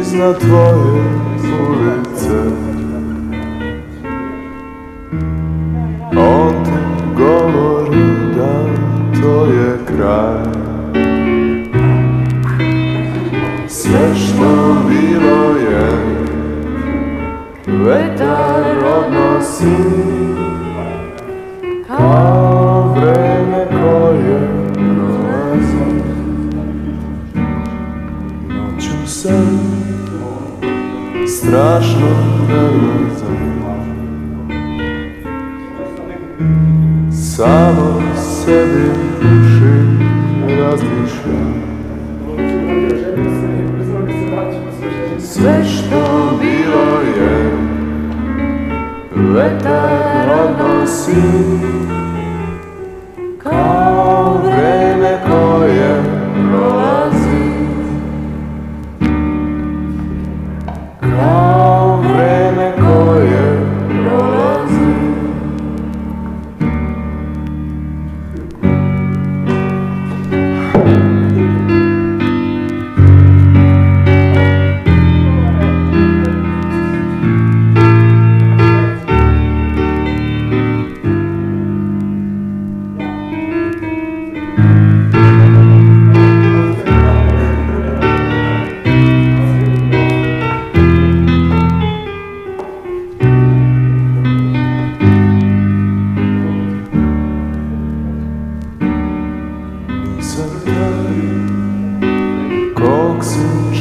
iznad tvoje ulice. On ti govori da to je kraj. Sve što bilo je Vetar odnosi. Kao Se strašno nervozan Samo sebi uši razmišljam. Sve što bilo je Vetar odnosi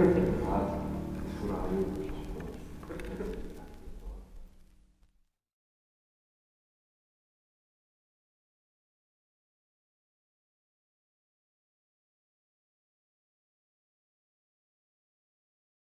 아, 돌아오고 싶어.